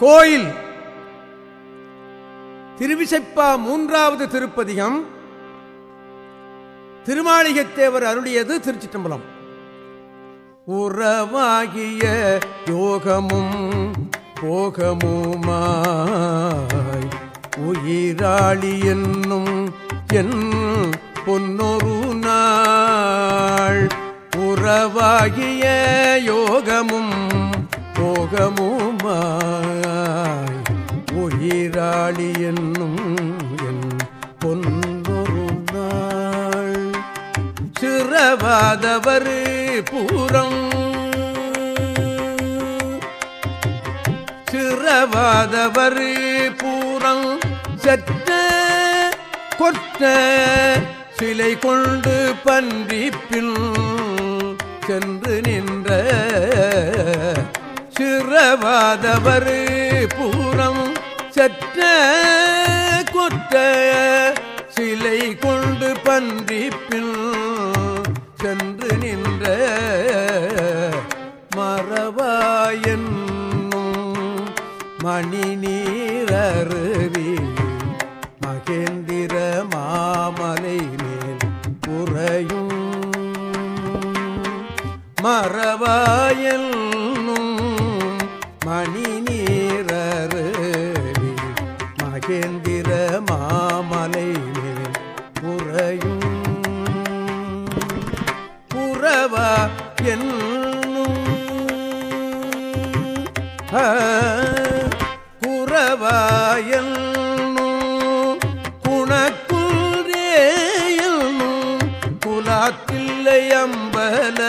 கோயில். திருவிசைப்பா மூன்றாவது திருப்பதிகம். திருமாளிகத்தேவர் அருளியது திருச்சிட்டம்பலம் உறவாகிய யோகமும் போகமுமாய். உயிராளி என்னும் என் பொன்னொரு நாள். உறவாகிய யோகமும் போகமும் சிறவாதவர் பூரம். சிறவாதவர் பூரம். சற்ற கொத்த சிலை கொண்டு பன்றிப்பின் சென்று நின்ற சிறவாதவர் பூரம். சற்ற கொத்த சிலை கொண்டு பன்றிப்பின் மணி நீரருவி மகேந்திர மாமலை மேல் புறையும் மறவாயன்னும் இல்லை அம்பல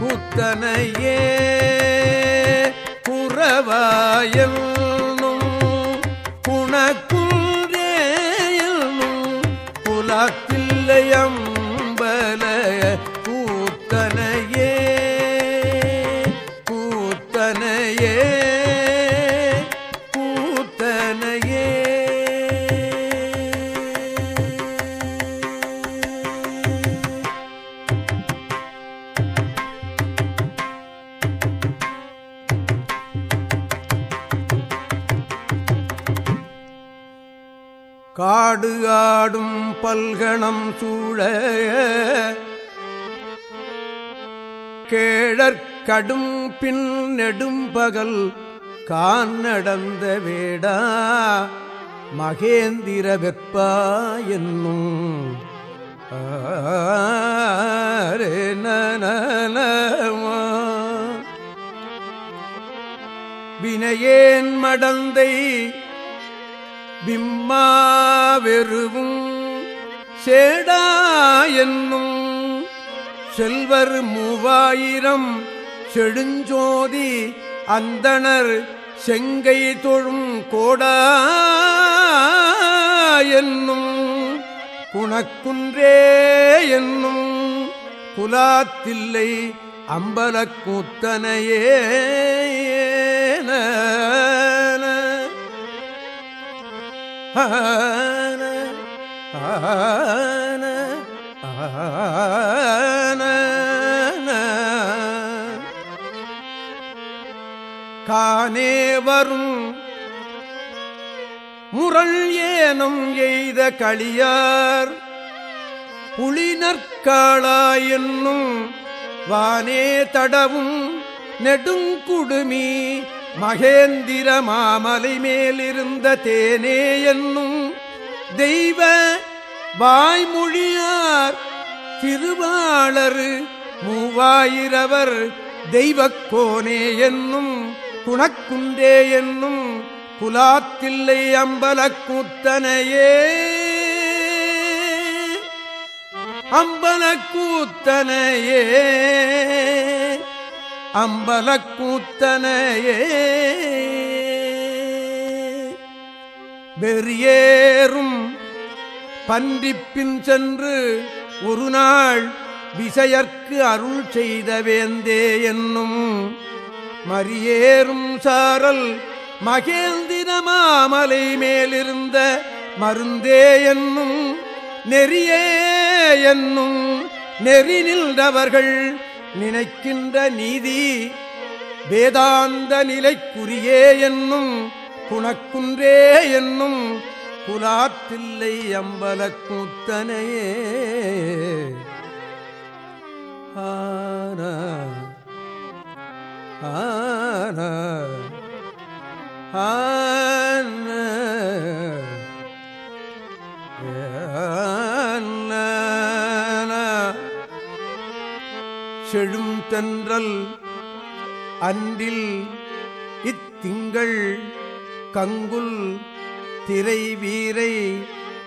புத்தனையே குறவா பாடு ஆடும் பல்கணம் சூழ கேழற்கடும் பின் நெடும்பகல் கான் நடந்த வேடா மகேந்திர வெப்பா என்னும். வினையேன் மடந்தை பிம்மாவெருவும் சேடா என்னும் செல்வர் மூவாயிரம் செடுஞ்சோதி அந்தனர் செங்கை தொழும் கோடா என்னும் குணக்குன்றே என்னும் குலாத்தில்லை அம்பலக்கூத்தனையே ஆன ஆன ஆன கானே வரும் முரள் ஏனம் எய்த களியார் புலினற்காளா என்னும் வானே தடவும் நெடுங்குடுமி மகேந்திர மாமலை மேலிருந்த தேனே என்னும் தெய்வ வாய்மொழியார் திருவாளர் மூவாயிரவர் தெய்வக்கோனே என்னும் குணக்குண்டே என்னும் குலாத்தில்லை அம்பலக்கூத்தனையே அம்பலக்கூத்தனையே அம்பலக்கூத்தனையே. வெறியேறும் பன்றிப்பின் சென்று ஒரு நாள் விசையர்க்கு அருள் செய்த வேந்தே என்னும் மரியேறும் சாரல் மகேந்திர மாமலை மேலிருந்த மருந்தே என்னும் நெறியே என்னும் நெறி நின்றவர்கள் நினைக்கின்ற நீதி வேதாந்த நிலைக்குரியே என்னும் குணக்குன்றே என்னும் குலாத்தில்லை அம்பல கூத்தனையே ஆன ஆன ஆன. செழும் தென்றல் அன்றில் இத்திங்கள் கங்குல் திரை வீரை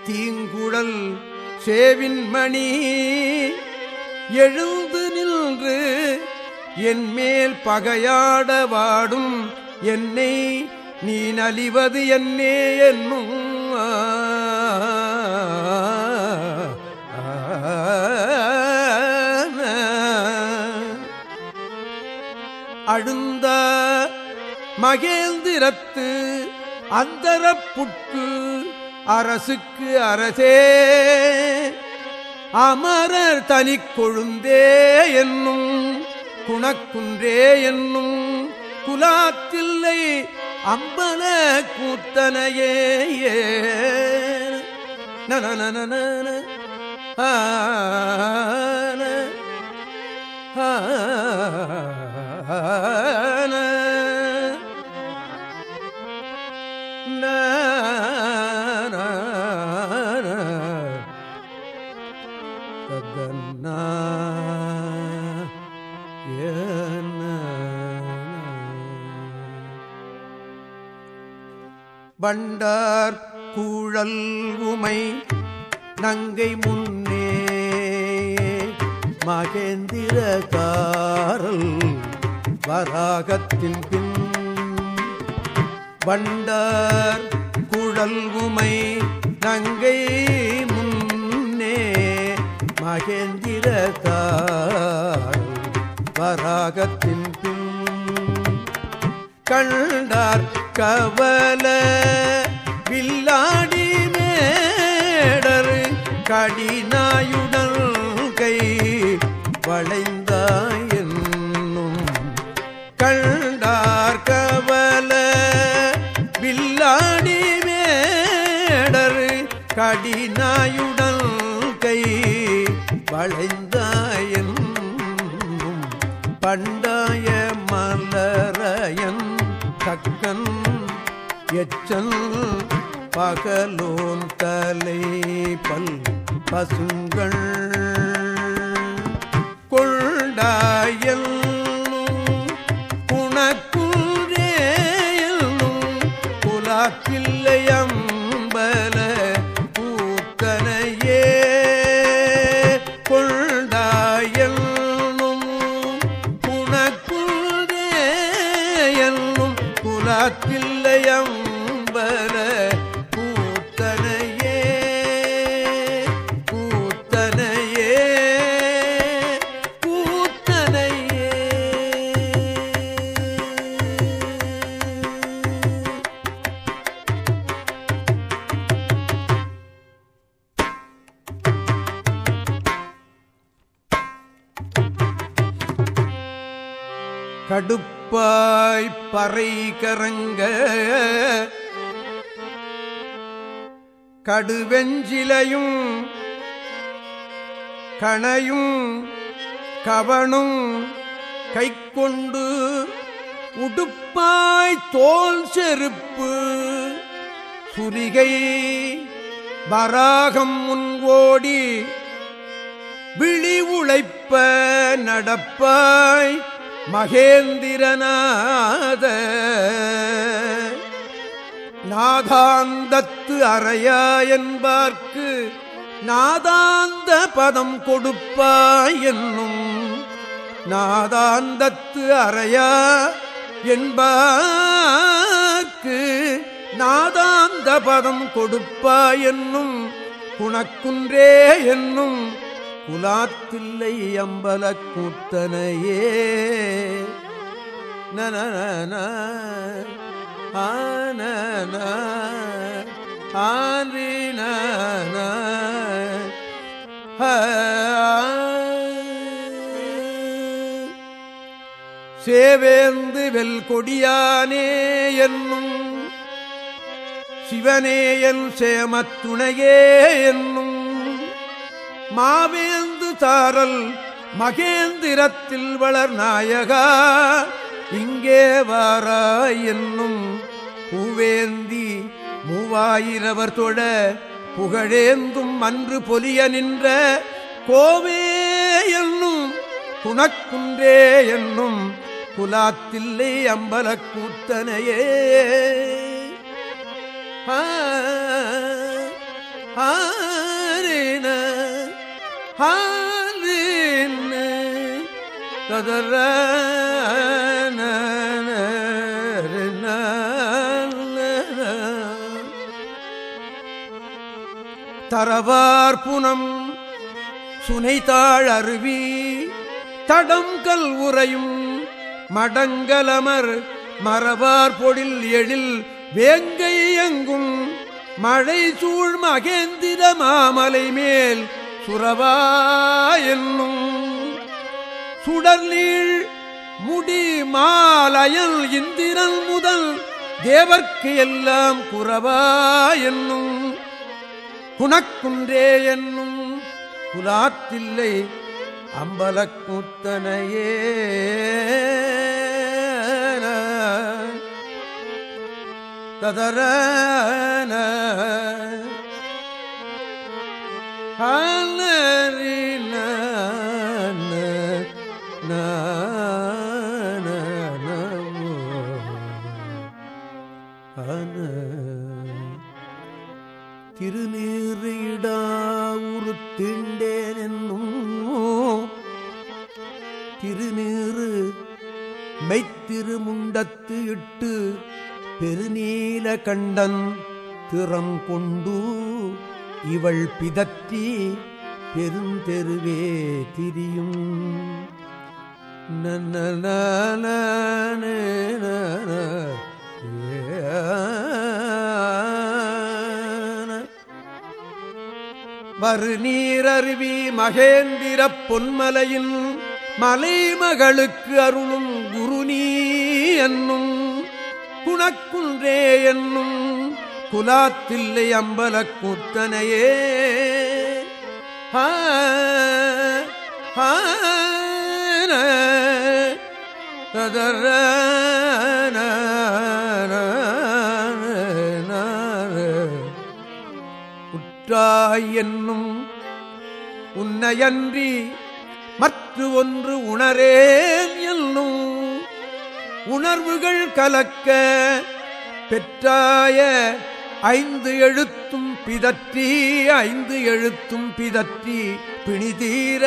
தீங்குழல் சேவின் மணி எழுந்து நின்று என்மேல் பகையாட வாடும் என்னை நீ நலிவது என்னே என்னும் அழுந்த மகேந்திரத்து அந்தரப்புட்கு அரசுக்கு அரசே அமரர் தனி கொழுந்தே என்னும் குணக்குன்றே என்னும் குலாத்தில்லை அம்பல கூத்தனையே நன ஆ. வண்டார் கூழல் உமை நங்கை முன்னே மகேந்திர காரல் வராகத்தின் பின் வண்டார் குழல் உமை நங்கை முன்னே மகேந்திர வராகத்தின் பின் கண்டார் கவல வில்லாடி மேடர் கடினாயுடல் கை வளை எச்சல் பகலோன் தலை பல் பசுங்கள். கடுப்பாய் பறை கரங்க. கடுவெஞ்சிலையும் கணையும் கவனும் கை கொண்டு உடுப்பாய் தோல் செருப்பு. சுரிகை வராகம் முன்கோடி விழி உழைப்ப நடப்பாய் மகேந்திரநாத. நாதாந்தத்து அறையா என்பார்க்கு நாதாந்த பதம் கொடுப்பாய் என்னும் நாதாந்தத்து அறையா என்பார்க்கு நாதாந்த பதம் கொடுப்பாய் என்னும் குணக்குன்றே என்னும் குலாத்தில்லை அம்பல கூத்தனையே நன ஆன ஆன சேவேந்து வெல் கொடியானே என்னும் சிவனேயன் சேமத்துணையே என்னும் மாவேந்து தாரல் மகேந்திரத்தில் வளர் நாயகா. இங்கே வாரா என்னும் பூவேந்தி மூவாயிரவர் தொழ புகழேந்தும் அன்று பொலிய நின்ற கோவே என்னும் குணக்குன்றே என்னும் குலாத்தில்லை அம்பலக் கூத்தனையே. ஆ. ஆரேன தரவார் புனம் சுனைத்தாள் அருவி தடங்கல் உறையும் மடங்கலமர் மரபார் பொழில் எழில் வேங்கை எங்கும் மழை சூழ் மகேந்திர மாமலை மேல் சுரவா என்னும் சுடர்நீள் முடி மாலயல் இந்திரன் முதல் தேவர்க்கு எல்லாம் குறவா என்னும் குணக்குன்றே என்னும் குலாத்தில்லை அம்பலக்கூத்தனையே. ததரன ஹலரின தீண்டேன் என்னும் திருநீறு மெய்த்திருமுண்டத்து இட்டு பெருநீல கண்டன் திறம் கொண்டு இவள் பிதத்தி பெருந்தெருவே திரியும். மறுநீரருவி மகேந்திர பொன்மலையின் மலைமகளுக்கு அருளும் குருநீ என்னும் குணக்குன்றே என்னும் குலாத்தில்லை அம்பல கூத்தனையே. ததர உற்றாய் என்னும் உன்னையன்றி மற்ற ஒன்று உணரேன் என்னும் உணர்வுகள் கலக்க பெற்றாய ஐந்து எழுத்தும் பிதற்றி ஐந்து எழுத்தும் பிதற்றி பிணிதீர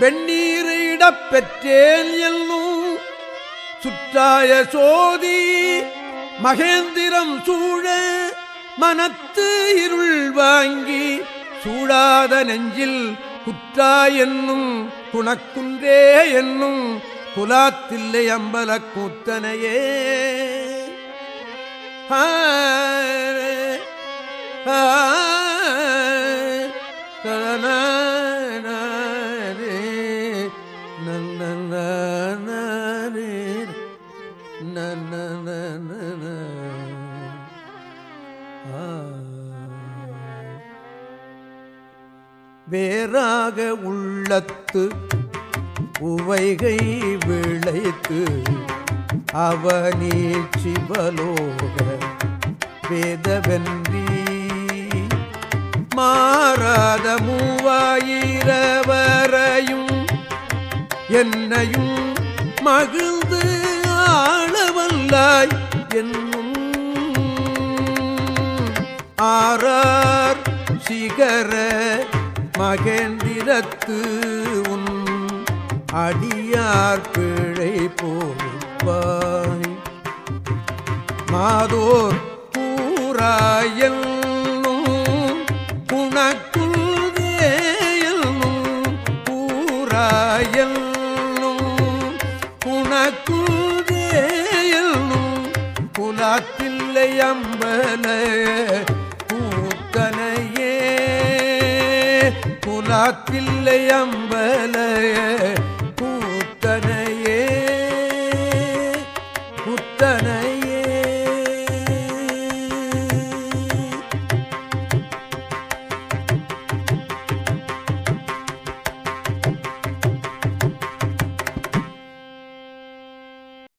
வெந்நீர் இடப் பெற்றேன் என்னும் சுற்றாய சோதி மகேந்திரம் சூழ மனத்து இருள் வாங்கி சூடாத நெஞ்சில் குற்றா என்னும் குணக்குன்றே என்னும் குலாத்தில்லை அம்பல கூத்தனையே. வேறாக உள்ளத்து உவைகை விளைத்து அவனி சிவலோக வேதவென்றி மாறாத மூவாயிரவரையும் என்னையும் மகிழ்ந்து ஆளவல்லாய் என்னும் ஆறார் சிகர மகேந்திரத்து உன் அடியார் பிழை போவாய் மாதோர் கூறாயல்னும் குணக்குதேயல்னும் கூறாயல்னும் குணக்குதேயல்னும் குலாத்தில்லை அம்பல கூத்தனையே குலாத்தில்லை அம்பல